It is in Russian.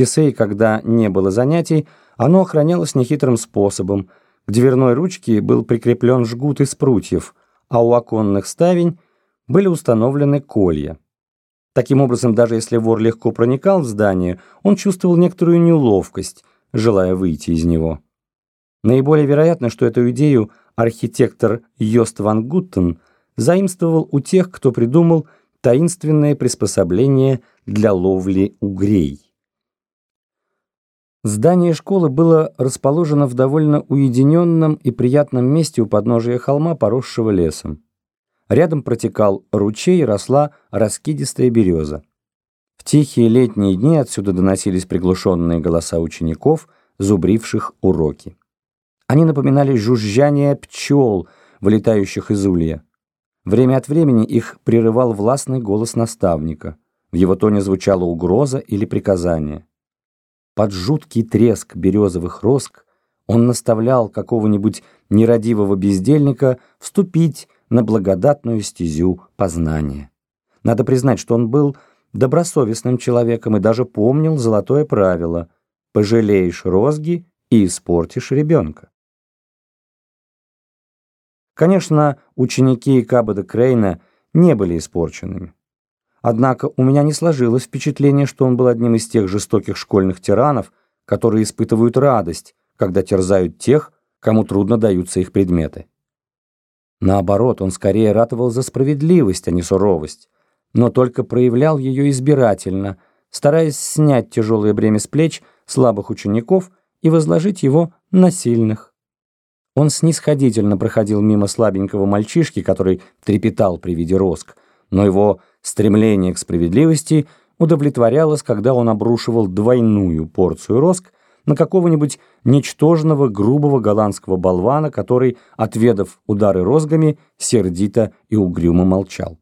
часы, когда не было занятий, оно охранялось нехитрым способом. К дверной ручке был прикреплен жгут из прутьев, а у оконных ставень были установлены колья. Таким образом, даже если вор легко проникал в здание, он чувствовал некоторую неловкость, желая выйти из него. Наиболее вероятно, что эту идею архитектор Йост ван Гуттен заимствовал у тех, кто придумал таинственное приспособление для ловли угрей. Здание школы было расположено в довольно уединенном и приятном месте у подножия холма, поросшего лесом. Рядом протекал ручей росла раскидистая береза. В тихие летние дни отсюда доносились приглушенные голоса учеников, зубривших уроки. Они напоминали жужжание пчел, вылетающих из улья. Время от времени их прерывал властный голос наставника. В его тоне звучала угроза или приказание. Под жуткий треск березовых роск он наставлял какого-нибудь нерадивого бездельника вступить на благодатную стезю познания. Надо признать, что он был добросовестным человеком и даже помнил золотое правило «пожалеешь розги и испортишь ребенка». Конечно, ученики Кабада Крейна не были испорченными. Однако у меня не сложилось впечатление, что он был одним из тех жестоких школьных тиранов, которые испытывают радость, когда терзают тех, кому трудно даются их предметы. Наоборот, он скорее ратовал за справедливость, а не суровость, но только проявлял ее избирательно, стараясь снять тяжелое бремя с плеч слабых учеников и возложить его на сильных. Он снисходительно проходил мимо слабенького мальчишки, который трепетал при виде роск, но его стремление к справедливости удовлетворялось, когда он обрушивал двойную порцию роск на какого-нибудь ничтожного грубого голландского болвана, который, отведав удары розгами, сердито и угрюмо молчал.